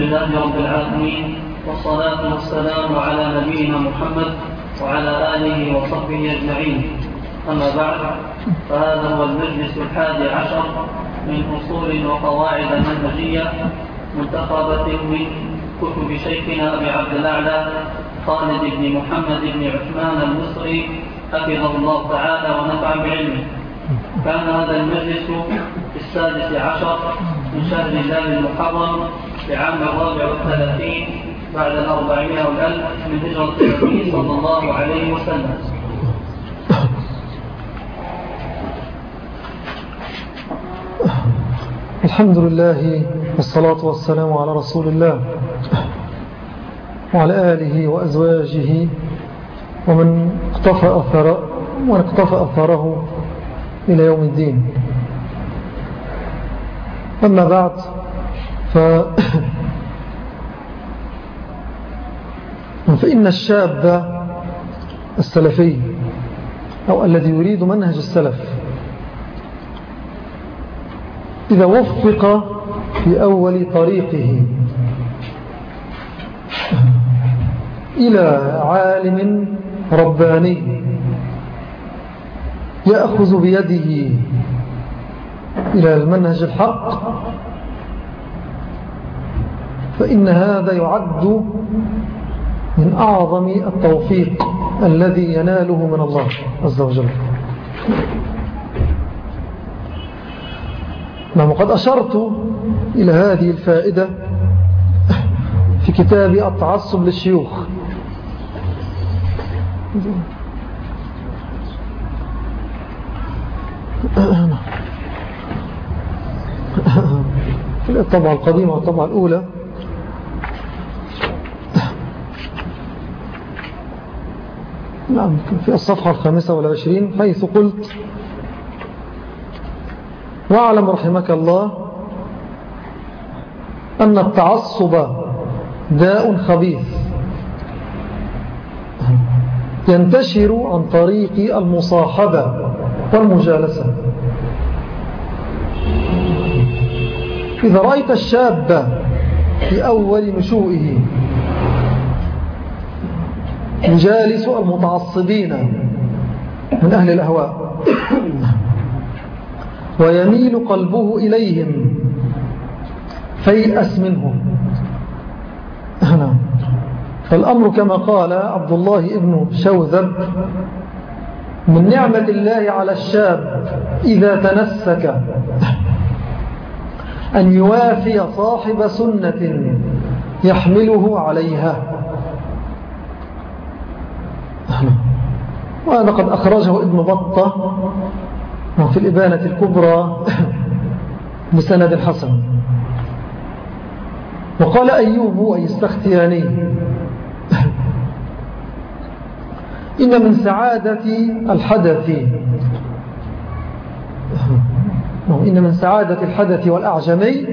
لله رب العالمين والصلاة والسلام على نبينا محمد وعلى آله وصحبه أجمعين. أما بعد فهذا هو المجلس الحادي عشر من أصول وقواعد منهجية منتخبة من كتب شيخنا أبي عبد الأعلى خالد بن محمد بن عثمان المصري حفظه الله تعالى ونفع بعلمه. كان هذا المجلس في السادس عشر من شهر الله المحرم في عام الرابع والثلاثين بعد الأربعين والألف من هجرة النبي صلى الله عليه وسلم. الحمد لله والصلاة والسلام على رسول الله وعلى آله وأزواجه ومن اقتفى, أثر ومن اقتفى أثره إلى يوم الدين. أما بعد ف فإن الشاب السلفي أو الذي يريد منهج السلف إذا وفق في أول طريقه إلى عالم رباني يأخذ بيده إلى المنهج الحق فإن هذا يعد من أعظم التوفيق الذي يناله من الله عز وجل. نعم قد أشرت إلى هذه الفائدة في كتاب التعصب للشيوخ. الطبعة القديمة والطبعة الأولى. نعم في الصفحة الخامسة والعشرين حيث قلت واعلم رحمك الله أن التعصب داء خبيث ينتشر عن طريق المصاحبة والمجالسة. إذا رأيت الشاب في أول نشوئه يجالس المتعصبين من أهل الأهواء. ويميل قلبه إليهم فيأس منهم. فالأمر كما قال عبد الله ابن شوذب من نعمة الله على الشاب إذا تنسك أن يوافي صاحب سنة يحمله عليها. وهذا قد أخرجه ابن بطة في الإبانة الكبرى بسند حسن. وقال أيوب أي السختياني إن من سعادة الحدث. إن من سعادة الحدث والأعجمي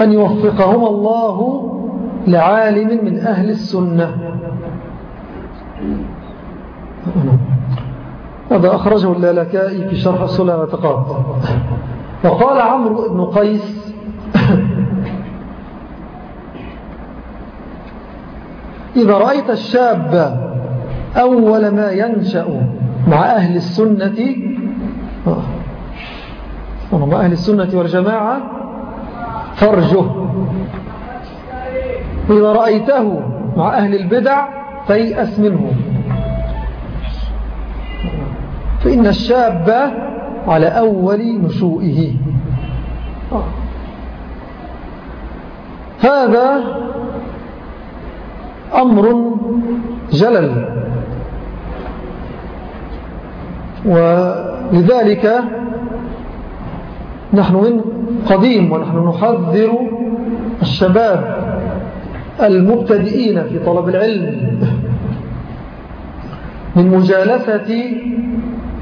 أن يوفقهم الله لعالم من أهل السنة. هذا أخرجه اللالكائي في شرح السنة وتقاط وقال عمرو بن قيس إذا رأيت الشاب أول ما ينشأ مع أهل السنة مع أهل السنة والجماعة فرجه. وإذا رأيته مع أهل البدع فيأس منه. فإن الشاب على أول نشوئه. هذا أمر جلل. ولذلك نحن من قديم ونحن نحذر الشباب المبتدئين في طلب العلم من مجالسة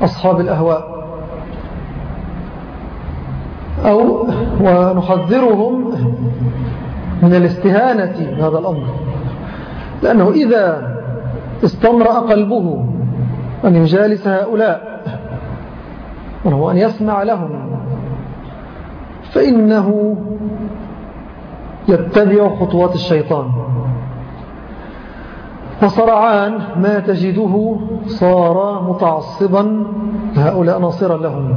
أصحاب الأهواء. أو ونحذرهم من الاستهانة بهذا الأمر. لأنه إذا استمرأ قلبه أن يجالس هؤلاء وأن يسمع لهم فإنه يتبع خطوات الشيطان. وصرعان ما تجده صار متعصبا. هؤلاء ناصرا لهم.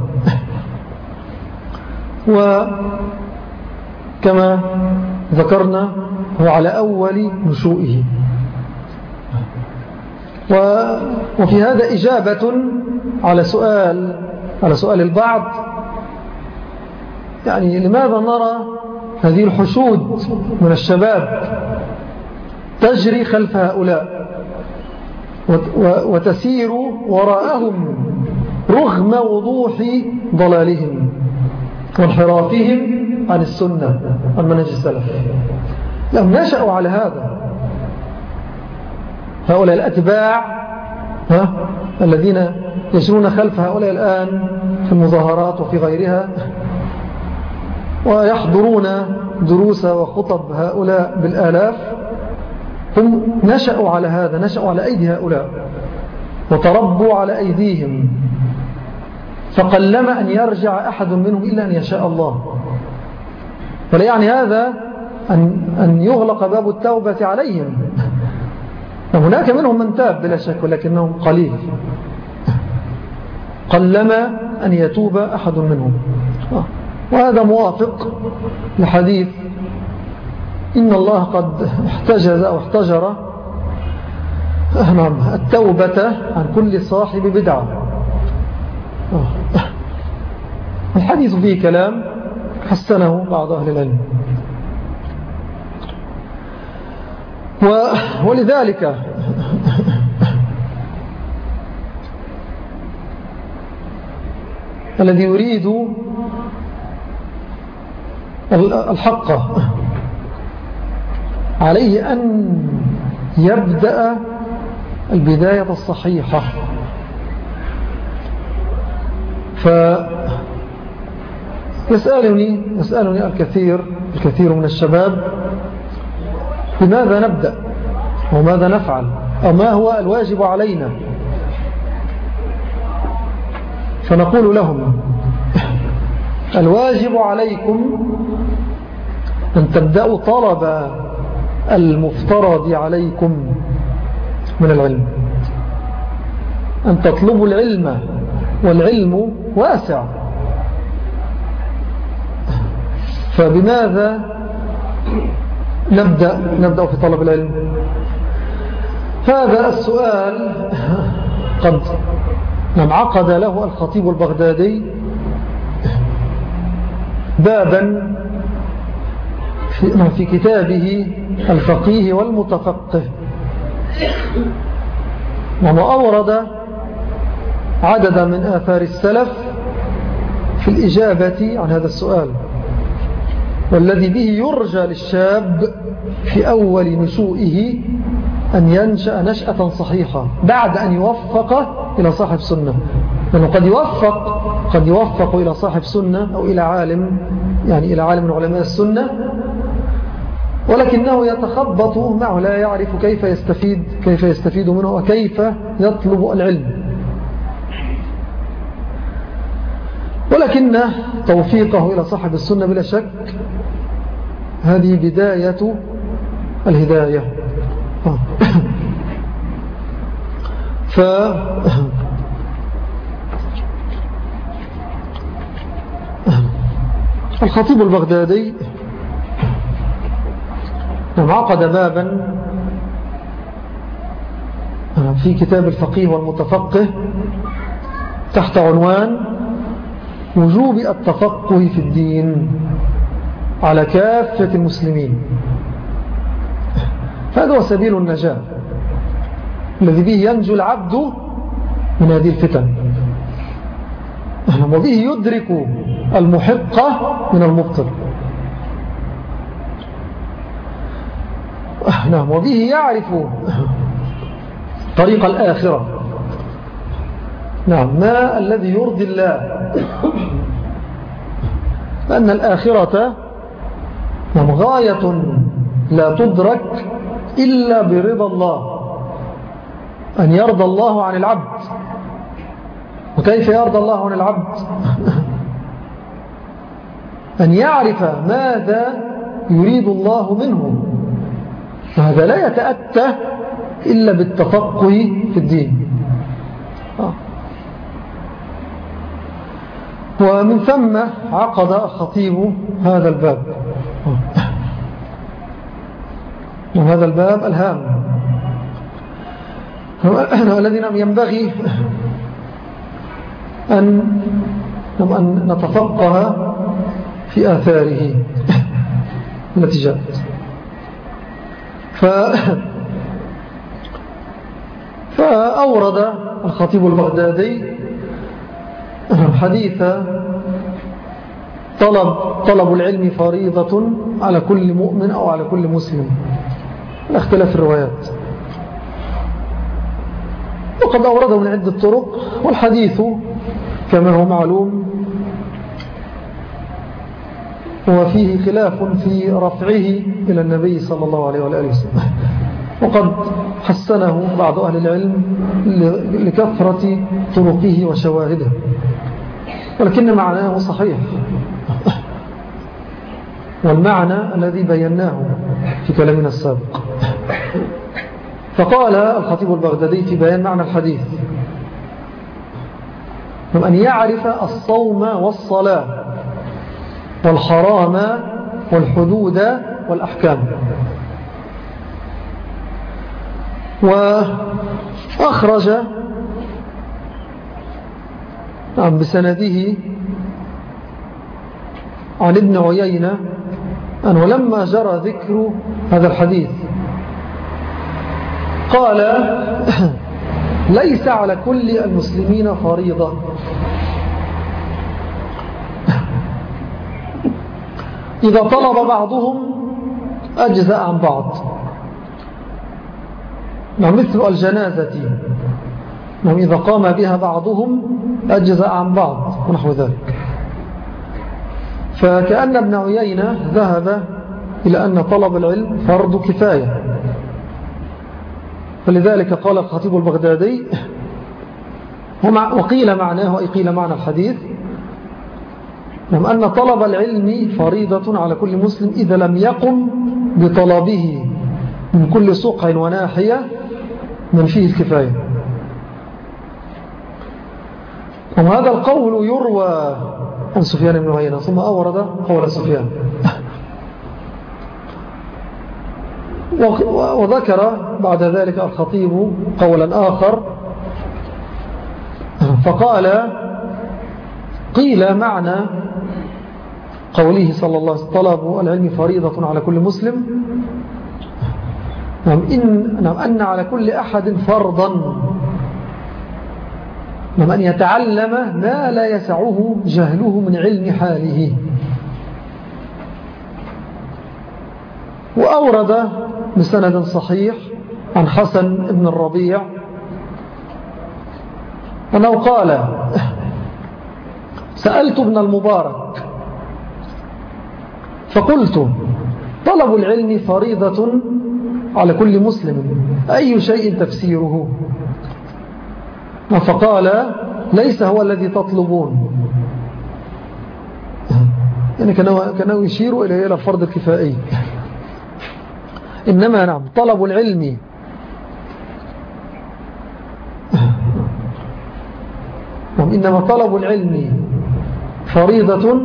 وكما ذكرنا هو على أول نشوئه. وفي هذا إجابة على سؤال على سؤال البعض. يعني لماذا نرى هذه الحشود من الشباب؟ تجري خلف هؤلاء. وتسير وراءهم رغم وضوح ضلالهم وانحرافهم عن السنة عن منهج السلف. لهم نشأوا على هذا. هؤلاء الأتباع ها الذين يسرون خلف هؤلاء الآن في المظاهرات وفي غيرها ويحضرون دروس وخطب هؤلاء بالآلاف. هم نشأوا على هذا نشأوا على أيدي هؤلاء وتربوا على أيديهم. فقلما أن يرجع أحد منهم إلا أن يشاء الله. فلا يعني هذا أن, أن يغلق باب التوبة عليهم. هناك منهم من تاب بلا شك ولكنهم قليل. قلما أن يتوب أحد منهم. وهذا موافق لحديث إن الله قد احتجز أو احتجر نعم التوبة عن كل صاحب بدعة. الحديث فيه كلام حسنه بعض أهل العلم. ولذلك الذي يريد الحق. عليه أن يبدأ البداية الصحيحة. فيسألني يسألني الكثير الكثير من الشباب بماذا نبدأ؟ وماذا نفعل؟ أو ما هو الواجب علينا؟ فنقول لهم الواجب عليكم أن تبدأوا طلب المفترض عليكم من العلم. أن تطلبوا العلم والعلم واسع. فبماذا نبدأ, نبدأ في طلب العلم. هذا السؤال قد عقد له الخطيب البغدادي بابا في, كتابه الفقيه والمتفقه. وما أورد عددا من آثار السلف في الإجابة عن هذا السؤال. والذي به يرجى للشاب في أول نشوئه أن ينشأ نشأة صحيحة بعد أن يوفق إلى صاحب سنة. لأنه قد يوفق قد يوفق إلى صاحب سنة أو إلى عالم يعني إلى عالم من علماء السنة ولكنه يتخبط معه لا يعرف كيف يستفيد كيف يستفيد منه وكيف يطلب العلم. ولكن توفيقه إلى صاحب السنة بلا شك هذه بداية الهداية. ف الخطيب البغدادي عقد بابا في كتاب الفقيه والمتفقه تحت عنوان وجوب التفقه في الدين على كافة المسلمين. هذا هو سبيل النجاة الذي به ينجو العبد من هذه الفتن. وبه يدرك المحق من المبطل. نعم وبه يعرف طريق الآخرة. نعم ما الذي يرضي الله؟ لأن الآخرة نعم غاية لا تدرك إلا برضا الله. أن يرضى الله عن العبد. وكيف يرضى الله عن العبد؟ أن يعرف ماذا يريد الله منهم وهذا لا يتأتى إلا بالتفقه في الدين. آه. ومن ثم عقد الخطيب هذا الباب. وهذا الباب الهام. الذي ينبغي أن, أن نتفقه في آثاره التي جاءت ف فأورد الخطيب البغدادي حديث طلب, طلب العلم فريضة على كل مؤمن أو على كل مسلم الاختلاف الروايات. وقد أورده من عدة طرق والحديث كما هو معلوم وفيه خلاف في رفعه إلى النبي صلى الله عليه وآله وسلم. وقد حسنه بعض أهل العلم لكثرة طرقه وشواهده. ولكن معناه صحيح. والمعنى الذي بيناه في كلامنا السابق. فقال الخطيب البغدادي في بيان معنى الحديث أن يعرف الصوم والصلاة والحرام والحدود والأحكام. وأخرج نعم بسنده عن ابن عيينة أن ولما جرى ذكر هذا الحديث قال ليس على كل المسلمين فريضة. إذا طلب بعضهم أجزاء عن بعض. نعم مثل الجنازة. نعم إذا قام بها بعضهم أجزاء عن بعض ونحو ذلك. فكأن ابن عيينة ذهب إلى أن طلب العلم فرض كفاية. فلذلك قال الخطيب البغدادي وقيل معناه أي قيل معنى الحديث نعم أن طلب العلم فريضة على كل مسلم إذا لم يقم بطلبه من كل سقع وناحية من فيه الكفاية. وهذا القول يروى عن سفيان بن عيينة ثم أورد قول سفيان. وذكر بعد ذلك الخطيب قولا آخر فقال قيل معنى قوله صلى الله عليه وسلم طلب العلم فريضة على كل مسلم. نعم, إن نعم أن على كل أحد فرضا. نعم أن يتعلم ما لا يسعه جهله من علم حاله. وأورد بسند صحيح عن حسن بن الربيع أنه قال سألت ابن المبارك فقلت طلب العلم فريضة على كل مسلم أي شيء تفسيره؟ فقال ليس هو الذي تطلبون. يعني كانوا يشيروا إلى الفرض الكفائي. إنما نعم طلب العلم. نعم إنما طلب العلم فريضة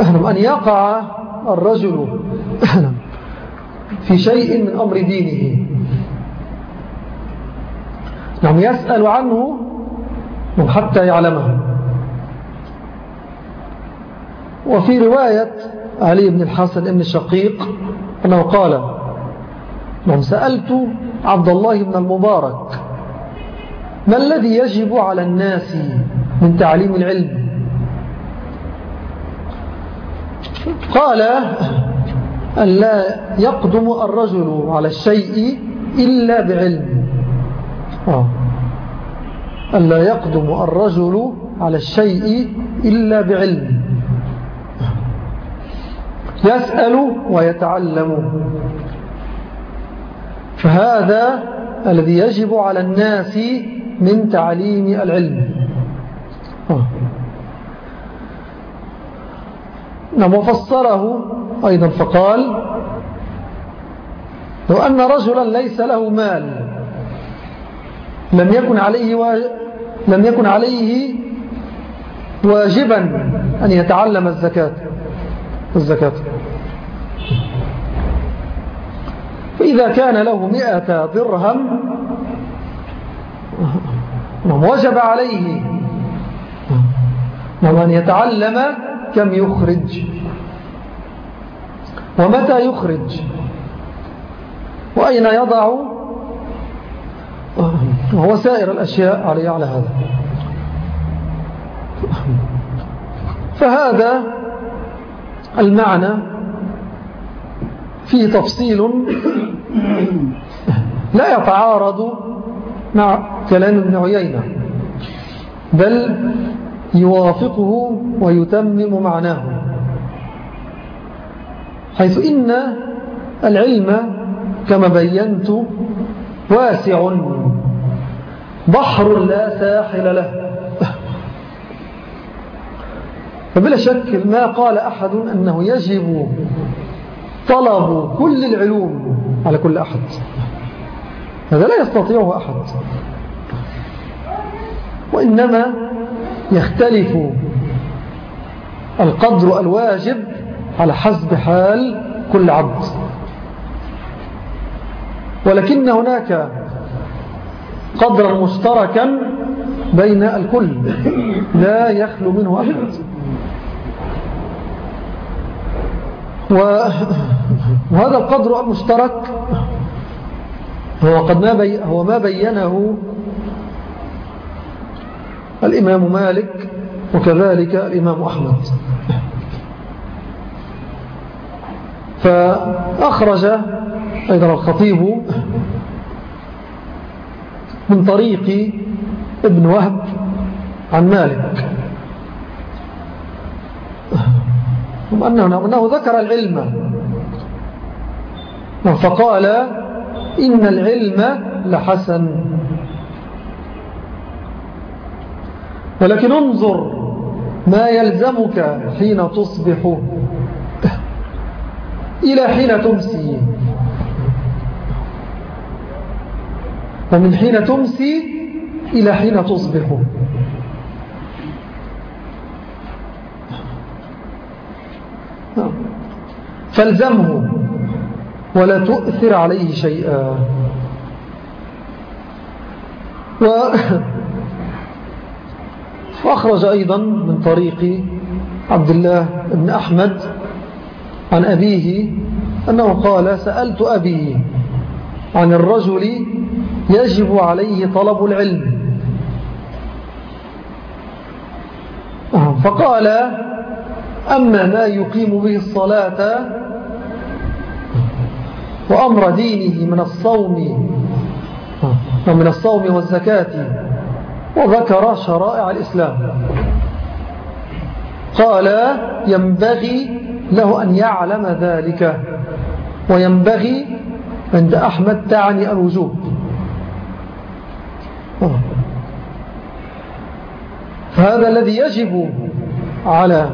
أن يقع الرجل في شيء من أمر دينه. نعم يسأل عنه حتى يعلمه. وفي رواية علي بن الحسن بن الشقيق أنه قال نعم سألت عبد الله بن المبارك ما الذي يجب على الناس من تعليم العلم؟ قال أن لا يقدم الرجل على الشيء إلا بعلم. آه. أن لا يقدم الرجل على الشيء إلا بعلم. يسأل ويتعلم. فهذا الذي يجب على الناس من تعليم العلم آه. نعم وفسره أيضا فقال لو أن رجلا ليس له مال لم يكن عليه و... لم يكن عليه واجبا أن يتعلم الزكاة الزكاة. فإذا كان له مئة درهم وجب عليه أن يتعلم كم يخرج؟ ومتى يخرج؟ وأين يضع؟ وهو سائر الأشياء عليه على هذا. فهذا المعنى فيه تفصيل لا يتعارض مع كلام ابن عيينة بل يوافقه ويتمم معناه. حيث إن العلم كما بينت واسع. بحر لا ساحل له. فبلا شك ما قال أحد أنه يجب طلب كل العلوم على كل أحد. هذا لا يستطيعه أحد. وإنما يختلف القدر الواجب على حسب حال كل عبد. ولكن هناك قدرا مشتركا بين الكل لا يخلو منه أحد. وهذا القدر المشترك هو, قد ما بي هو ما بينه الإمام مالك وكذلك الإمام أحمد. فأخرج أيضا الخطيب من طريق ابن وهب عن مالك. أنه, ذكر العلم. فقال إن العلم لحسن. ولكن انظر ما يلزمك حين تصبح إلى حين تمسي. ومن حين تمسي إلى حين تصبح. فالزمه ولا تؤثر عليه شيئا. و وأخرج أيضا من طريق عبد الله بن أحمد عن أبيه أنه قال سألت أبي عن الرجل يجب عليه طلب العلم. فقال أما ما يقيم به الصلاة وأمر دينه من الصوم ومن الصوم والزكاة وذكر شرائع الإسلام. قال ينبغي له أن يعلم ذلك وينبغي عند أحمد تعني الوجوب. فهذا الذي يجب على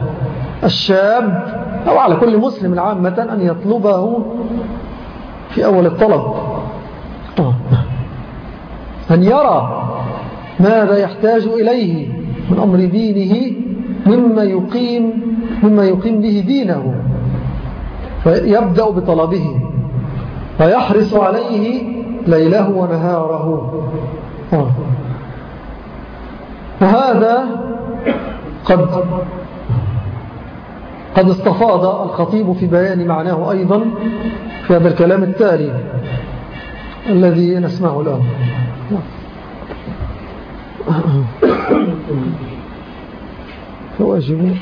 الشاب أو على كل مسلم عامة أن يطلبه في أول الطلب. أن يرى ماذا يحتاج إليه من أمر دينه مما يقيم, مما يقيم به دينه فيبدأ بطلبه فيحرص عليه ليله ونهاره. وهذا قد قد استفاض الخطيب في بيان معناه أيضا في هذا الكلام التالي الذي نسمعه الآن. فواجب.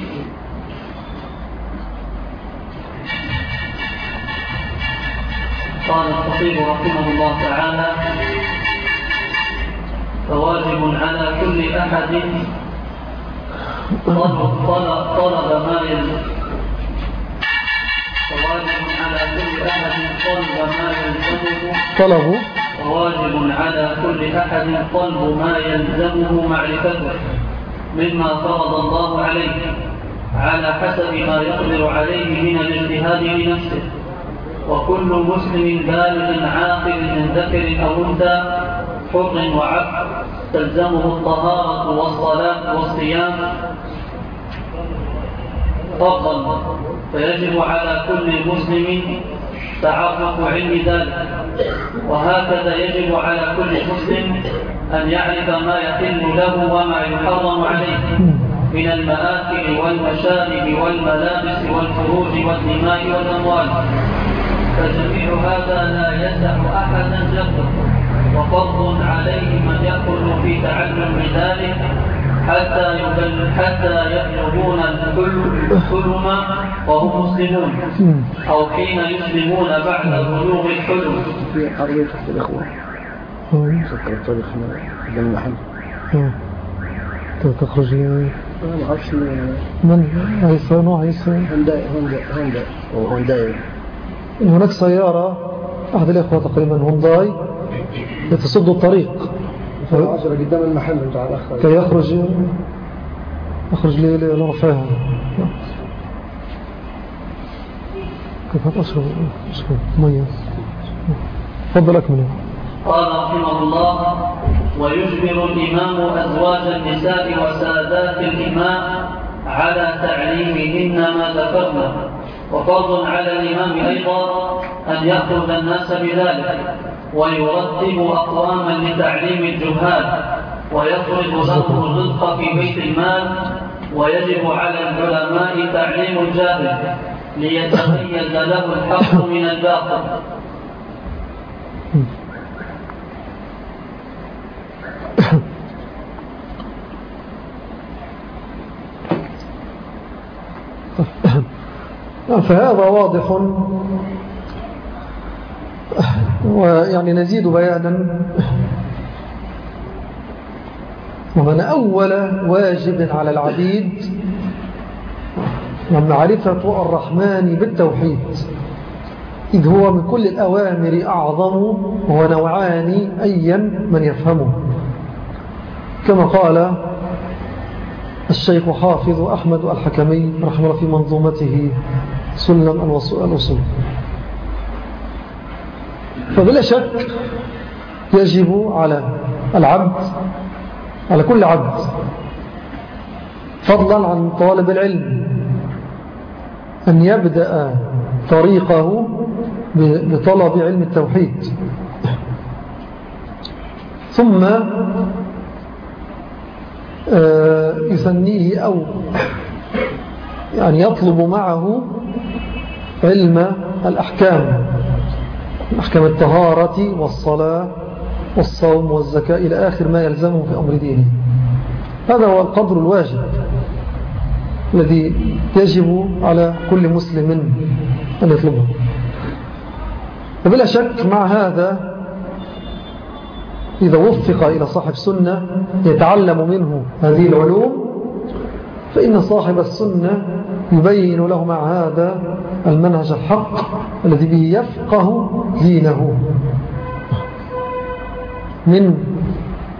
قال الخطيب رحمه الله تعالى فواجب على كل أحد طلب, طلب ما يلزم فواجب على كل أحد طلب ما يلزمه طلب فواجب على كل أحد طلب ما يلزمه معرفته مما فرض الله عليه على حسب ما يقدر عليه من الاجتهاد لنفسه وكل مسلم بالغ عاقل من ذكر أو أنثى حر وعبد تلزمه الطهارة والصلاة والصيام فضلا فيجب على كل مسلم تعرف علم ذلك. وهكذا يجب على كل مسلم أن يعرف ما يحل له وما يحرم عليه من المآكل والمشارب والملابس والفروج والدماء والأموال. فجميع هذا لا يسع أحدا جهله وفضل عليه من يأخذ في تعلم ذلك حتى حتى يبلغون الحلم وهم مسلمون أو حين يسلمون بعد بلوغ الحلم في عربية الإخوة سكر الطريق قدام المحل تخرج ما أعرفش من عيسى نوع عيسى هونداي هونداي هناك سيارة أحد الإخوة تقريبا هونداي يتصد الطريق عشرة قدام المحل بتاع الأخ كي يخرج. يخرج لي لرفاها كيف أشرب أشرب مية. تفضل أكمل قال رحمه الله ويجبر الإمام أزواج النساء وسادات الإماء على تعليمهن ما ذكرنا. وفرض على الإمام أيضا أن يأخذ الناس بذلك. ويرتب أقواما لتعليم الجهال ويفرض لهم الرزق في بيت المال ويجب على العلماء تعليم الجاهل ليتميز له الحق من الباطل. فهذا واضح. ويعني نزيد بيانا. ومن أول واجب على العبيد معرفة الرحمن بالتوحيد. إذ هو من كل الأوامر أعظم وهو نوعان أيا من يفهمه. كما قال الشيخ حافظ أحمد الحكمي رحمه في منظومته سلم الأصول فبلا شك يجب على العبد على كل عبد فضلا عن طالب العلم أن يبدأ طريقه بطلب علم التوحيد. ثم آه، يثنيه أو يعني يطلب معه علم الأحكام. أحكام الطهارة والصلاة والصوم والزكاة إلى آخر ما يلزمه في أمر دينه هذا هو القدر الواجب الذي يجب على كل مسلم أن يطلبه. وبلا شك مع هذا إذا وفق إلى صاحب سنة يتعلم منه هذه العلوم فإن صاحب السنة يبين له مع هذا المنهج الحق الذي به يفقه دينه. من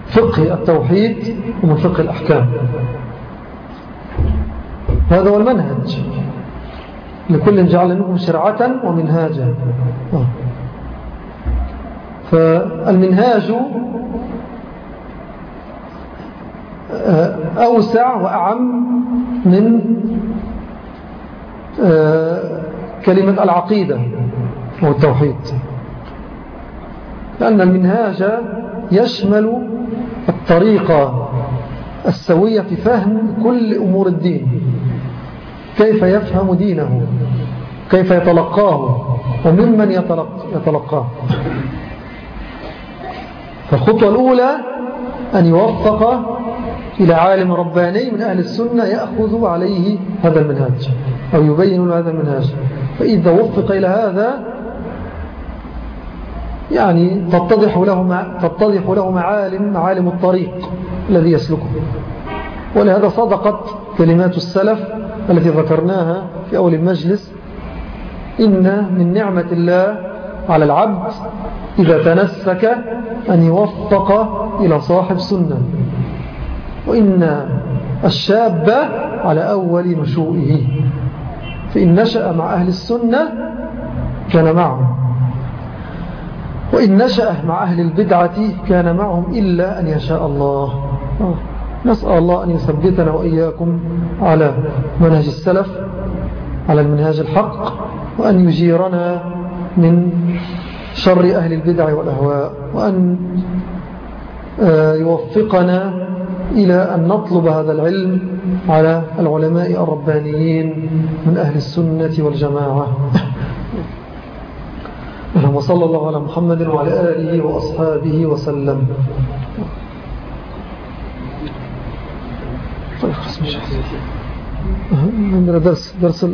فقه التوحيد ومن فقه الأحكام. هذا هو المنهج لكل جعل منكم شرعة ومنهاجا. فالمنهاج أوسع وأعم من كلمة العقيدة والتوحيد. لأن المنهاج يشمل الطريقة السوية في فهم كل أمور الدين. كيف يفهم دينه؟ كيف يتلقاه؟ وممن يتلقاه؟ فالخطوة الأولى أن يوفق إلى عالم رباني من أهل السنة يأخذ عليه هذا المنهاج أو يبين له هذا المنهاج. فإذا وفق إلى هذا يعني تتضح له, تتضح له معالم معالم الطريق الذي يسلكه. ولهذا صدقت كلمات السلف التي ذكرناها في أول المجلس إن من نعمة الله على العبد إذا تنسك أن يوفق إلى صاحب سنة. وإن الشاب على أول نشوئه فإن نشأ مع أهل السنة كان معهم. وإن نشأ مع أهل البدعة كان معهم إلا أن يشاء الله. نسأل الله أن يثبتنا وإياكم على منهج السلف على المنهاج الحق وأن يجيرنا من شر أهل البدع والأهواء وأن آه، يوفقنا إلى أن نطلب هذا العلم على العلماء الربانيين من أهل السنة والجماعة. وصلى الله على محمد وعلى آله وأصحابه وسلم. طيب عندنا درس درس